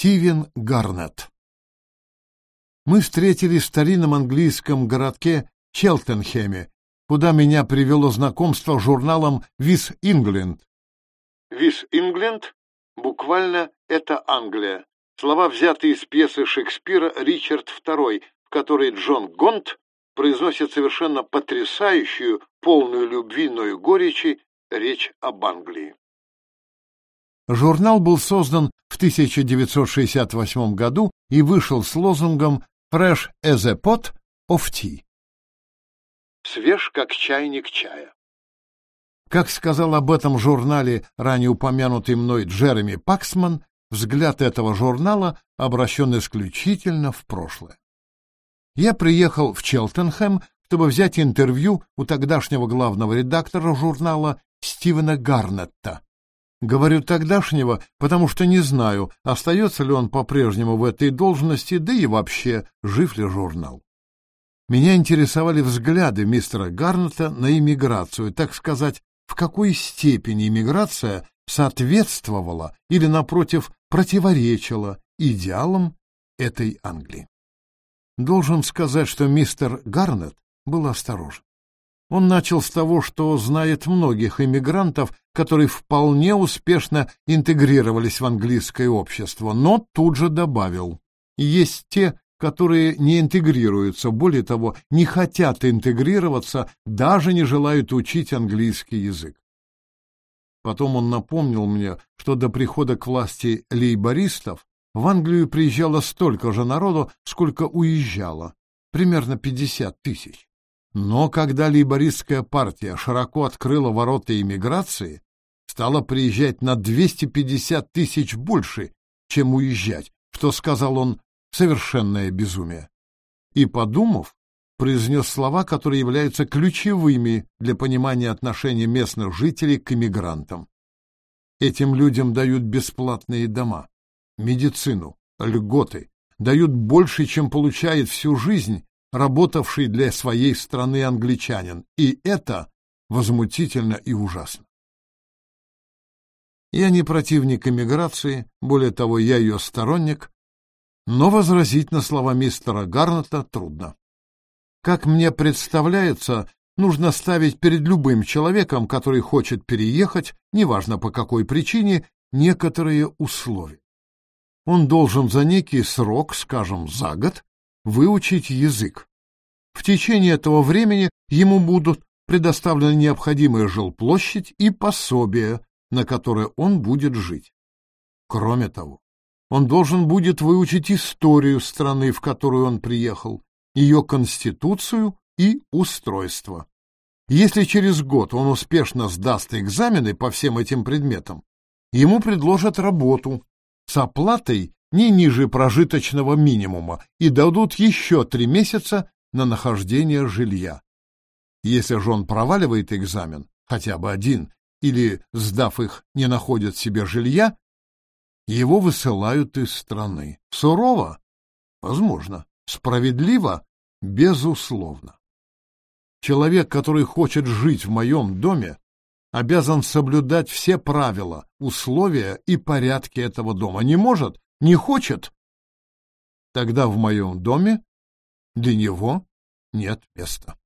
Стивен Гарнетт. Мы встретились в старинном английском городке Челтенхеме, куда меня привело знакомство с журналом «Вис Ингленд». «Вис Ингленд» буквально «это Англия». Слова взяты из пьесы Шекспира «Ричард II», в которой Джон Гонт произносит совершенно потрясающую, полную любви, но и горечи речь об Англии. Журнал был создан 1968 году и вышел с лозунгом «Fresh as a pot of tea» — «Свеж, как чайник чая». Как сказал об этом журнале ранее упомянутый мной Джереми Паксман, взгляд этого журнала обращен исключительно в прошлое. Я приехал в Челтенхэм, чтобы взять интервью у тогдашнего главного редактора журнала Стивена Гарнетта, Говорю тогдашнего, потому что не знаю, остается ли он по-прежнему в этой должности, да и вообще, жив ли журнал. Меня интересовали взгляды мистера Гарнета на иммиграцию, так сказать, в какой степени иммиграция соответствовала или, напротив, противоречила идеалам этой Англии. Должен сказать, что мистер Гарнет был осторожен. Он начал с того, что знает многих иммигрантов, которые вполне успешно интегрировались в английское общество, но тут же добавил, есть те, которые не интегрируются, более того, не хотят интегрироваться, даже не желают учить английский язык. Потом он напомнил мне, что до прихода к власти лейбористов в Англию приезжало столько же народу, сколько уезжало, примерно 50 тысяч. Но когда лейбористская партия широко открыла ворота иммиграции, стала приезжать на 250 тысяч больше, чем уезжать, что, сказал он, совершенное безумие. И, подумав, произнес слова, которые являются ключевыми для понимания отношения местных жителей к иммигрантам. Этим людям дают бесплатные дома, медицину, льготы, дают больше, чем получает всю жизнь работавший для своей страны англичанин, и это возмутительно и ужасно. Я не противник эмиграции, более того, я ее сторонник, но возразить на слова мистера Гарнета трудно. Как мне представляется, нужно ставить перед любым человеком, который хочет переехать, неважно по какой причине, некоторые условия. Он должен за некий срок, скажем, за год, выучить язык. В течение этого времени ему будут предоставлены необходимая жилплощадь и пособие, на которое он будет жить. Кроме того, он должен будет выучить историю страны, в которую он приехал, ее конституцию и устройство. Если через год он успешно сдаст экзамены по всем этим предметам, ему предложат работу с оплатой не ниже прожиточного минимума и дадут еще три месяца на нахождение жилья. Если же он проваливает экзамен, хотя бы один, или, сдав их, не находит себе жилья, его высылают из страны. Сурово? Возможно. Справедливо? Безусловно. Человек, который хочет жить в моем доме, обязан соблюдать все правила, условия и порядки этого дома. Не может, не хочет, тогда в моем доме для него нет места.